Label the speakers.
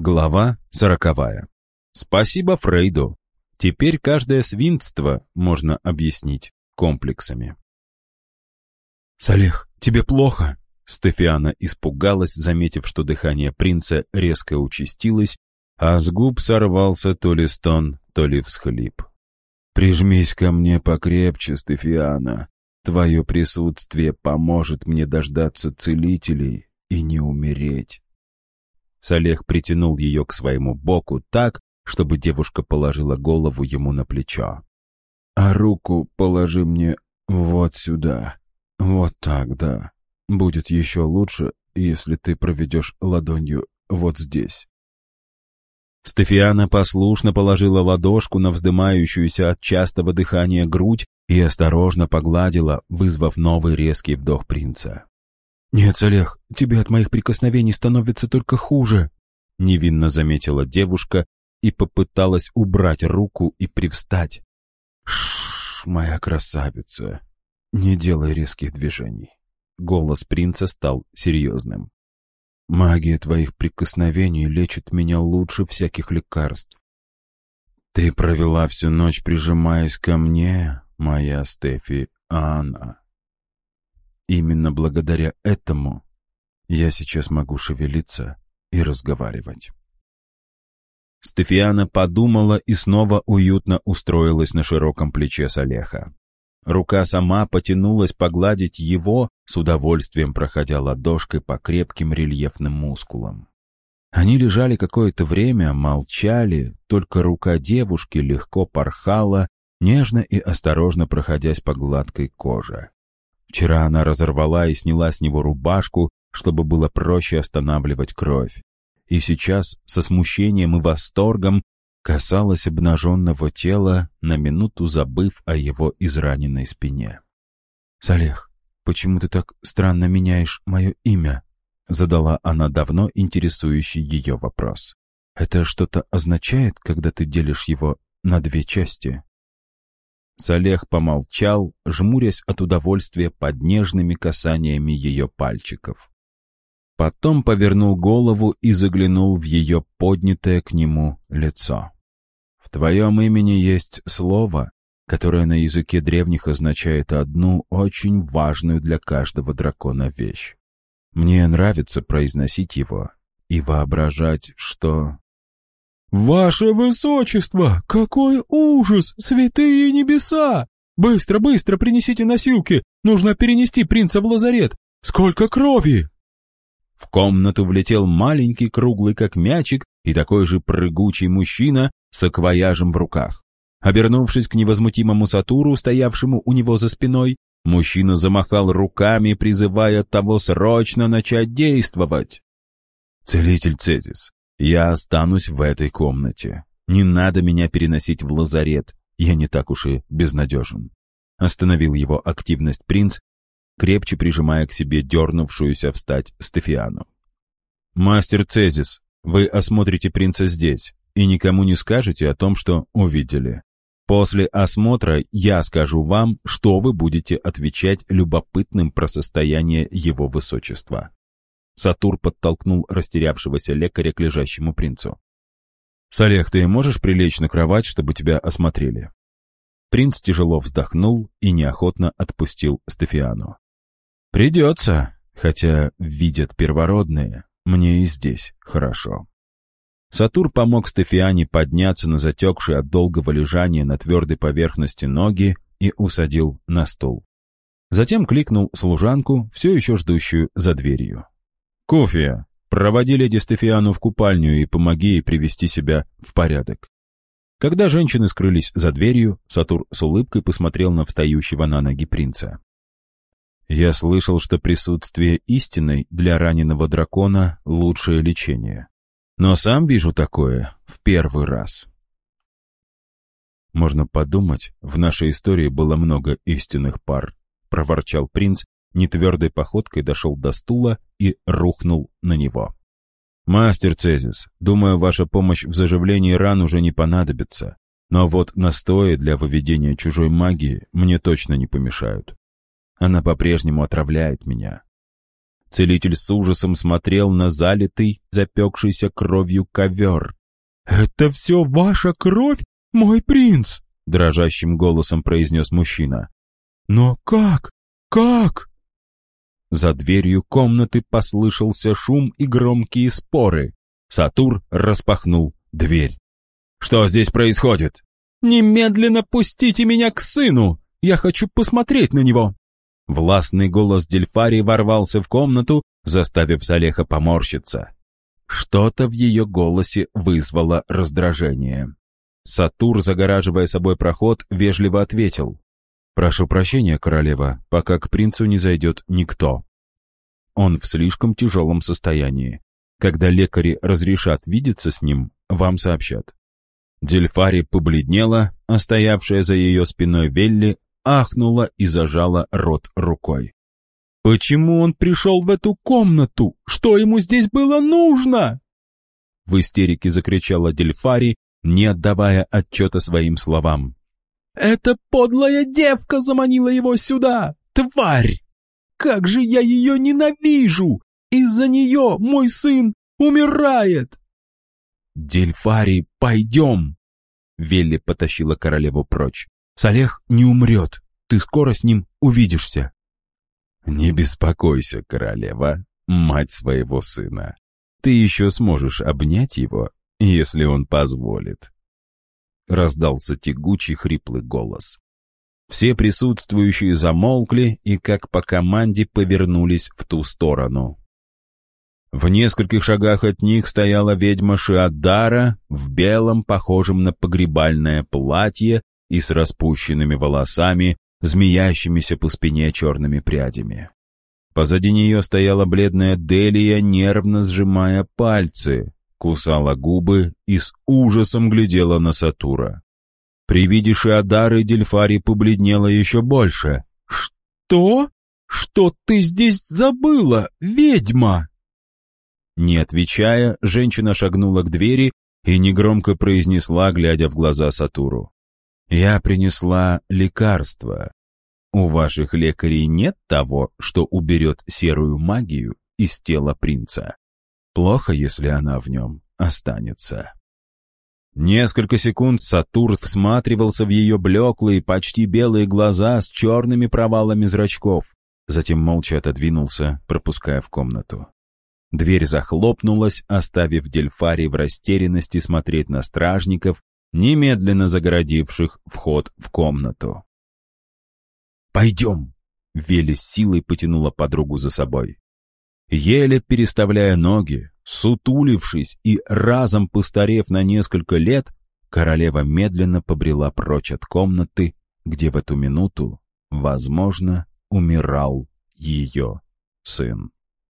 Speaker 1: Глава сороковая. Спасибо Фрейду. Теперь каждое свинство можно объяснить комплексами.
Speaker 2: «Салех, тебе плохо?»
Speaker 1: Стефиана испугалась, заметив, что дыхание принца резко участилось, а с губ сорвался то ли стон, то ли всхлип. «Прижмись ко мне покрепче, Стефиана. Твое присутствие поможет мне дождаться целителей и не умереть». Салех притянул ее к своему боку так, чтобы девушка положила голову ему на плечо. «А руку положи мне вот сюда. Вот так, да. Будет еще лучше, если ты проведешь ладонью вот здесь». Стефиана послушно положила ладошку на вздымающуюся от частого дыхания грудь и осторожно погладила, вызвав новый резкий вдох принца.
Speaker 2: «Нет, Олег, тебе от моих прикосновений становится только хуже», — невинно заметила девушка и попыталась убрать руку и привстать.
Speaker 1: «Шш, моя красавица, не делай резких движений». Голос принца стал серьезным. «Магия твоих прикосновений лечит меня лучше всяких лекарств. Ты провела всю ночь, прижимаясь ко мне, моя Стефи Анна. Именно благодаря этому я сейчас могу шевелиться и разговаривать. Стефиана подумала и снова уютно устроилась на широком плече Салеха. Рука сама потянулась погладить его, с удовольствием проходя ладошкой по крепким рельефным мускулам. Они лежали какое-то время, молчали, только рука девушки легко порхала, нежно и осторожно проходясь по гладкой коже. Вчера она разорвала и сняла с него рубашку, чтобы было проще останавливать кровь. И сейчас, со смущением и восторгом, касалась обнаженного тела, на минуту забыв о его израненной спине. «Салех, почему ты так странно меняешь мое имя?» Задала она давно интересующий ее вопрос. «Это что-то означает, когда ты делишь его на две части?» Салех помолчал, жмурясь от удовольствия под нежными касаниями ее пальчиков. Потом повернул голову и заглянул в ее поднятое к нему лицо. «В твоем имени есть слово, которое на языке древних означает одну очень важную для каждого дракона вещь. Мне нравится произносить его и воображать, что
Speaker 2: «Ваше высочество! Какой ужас! Святые небеса! Быстро, быстро принесите носилки! Нужно перенести принца в лазарет! Сколько крови!»
Speaker 1: В комнату влетел маленький, круглый как мячик, и такой же прыгучий мужчина с акваяжем в руках. Обернувшись к невозмутимому Сатуру, стоявшему у него за спиной, мужчина замахал руками, призывая того срочно начать действовать. «Целитель Цезис, я останусь в этой комнате. Не надо меня переносить в лазарет. Я не так уж и безнадежен. Остановил его активность принц, крепче прижимая к себе дернувшуюся встать Стефиану. «Мастер Цезис, вы осмотрите принца здесь и никому не скажете о том, что увидели. После осмотра я скажу вам, что вы будете отвечать любопытным про состояние его высочества. Сатур подтолкнул растерявшегося лекаря к лежащему принцу. «Салех, ты можешь прилечь на кровать, чтобы тебя осмотрели?» Принц тяжело вздохнул и неохотно отпустил Стефиану. «Придется, хотя видят первородные, мне и здесь хорошо». Сатур помог Стефиане подняться на затекшие от долгого лежания на твердой поверхности ноги и усадил на стул. Затем кликнул служанку, все еще ждущую за дверью. «Кофе! Проводи леди Стефиану в купальню и помоги ей привести себя в порядок». Когда женщины скрылись за дверью, Сатур с улыбкой посмотрел на встающего на ноги принца. «Я слышал, что присутствие истины для раненого дракона — лучшее лечение. Но сам вижу такое в первый раз». «Можно подумать, в нашей истории было много истинных пар», — проворчал принц, нетвердой походкой дошел до стула и рухнул на него. «Мастер Цезис, думаю, ваша помощь в заживлении ран уже не понадобится, но вот настои для выведения чужой магии мне точно не помешают. Она по-прежнему отравляет меня». Целитель с ужасом смотрел на залитый, запекшийся кровью ковер.
Speaker 2: «Это все ваша кровь, мой принц?»
Speaker 1: — дрожащим голосом произнес мужчина.
Speaker 2: «Но как? Как?»
Speaker 1: За дверью комнаты послышался шум и громкие споры. Сатур распахнул дверь. «Что здесь происходит?»
Speaker 2: «Немедленно пустите меня к сыну! Я хочу посмотреть на него!»
Speaker 1: Властный голос Дельфари ворвался в комнату, заставив Салеха поморщиться. Что-то в ее голосе вызвало раздражение. Сатур, загораживая собой проход, вежливо ответил. «Прошу прощения, королева, пока к принцу не зайдет никто. Он в слишком тяжелом состоянии. Когда лекари разрешат видеться с ним, вам сообщат». Дельфари побледнела, а стоявшая за ее спиной Велли ахнула и зажала рот рукой.
Speaker 2: «Почему он пришел в эту комнату? Что ему здесь было нужно?»
Speaker 1: В истерике закричала Дельфари, не отдавая отчета своим словам.
Speaker 2: «Эта подлая девка заманила его сюда! Тварь! Как же я ее ненавижу! Из-за нее мой сын умирает!»
Speaker 1: «Дельфари, пойдем!» Велли потащила королеву прочь. «Салех не умрет, ты скоро с ним увидишься». «Не беспокойся, королева, мать своего сына. Ты еще сможешь обнять его, если он позволит». Раздался тягучий хриплый голос. Все присутствующие замолкли и, как по команде, повернулись в ту сторону. В нескольких шагах от них стояла ведьма Шиадара в белом, похожем на погребальное платье и с распущенными волосами, змеящимися по спине черными прядями. Позади нее стояла бледная Делия, нервно сжимая пальцы, кусала губы и с ужасом глядела на Сатура. При виде Шиадары Дельфари побледнела еще больше.
Speaker 2: «Что? Что ты здесь забыла, ведьма?»
Speaker 1: Не отвечая, женщина шагнула к двери и негромко произнесла, глядя в глаза Сатуру. «Я принесла лекарство. У ваших лекарей нет того, что уберет серую магию из тела принца. Плохо, если она в нем останется». Несколько секунд Сатур всматривался в ее блеклые, почти белые глаза с черными провалами зрачков, затем молча отодвинулся, пропуская в комнату. Дверь захлопнулась, оставив Дельфари в растерянности смотреть на стражников, немедленно загородивших вход в комнату. «Пойдем!» — Вели силой потянула подругу за собой. Еле переставляя ноги, сутулившись и разом постарев на несколько лет, королева медленно побрела прочь от комнаты, где в эту минуту, возможно, умирал ее сын.